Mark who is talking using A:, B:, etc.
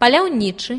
A: паляўнічы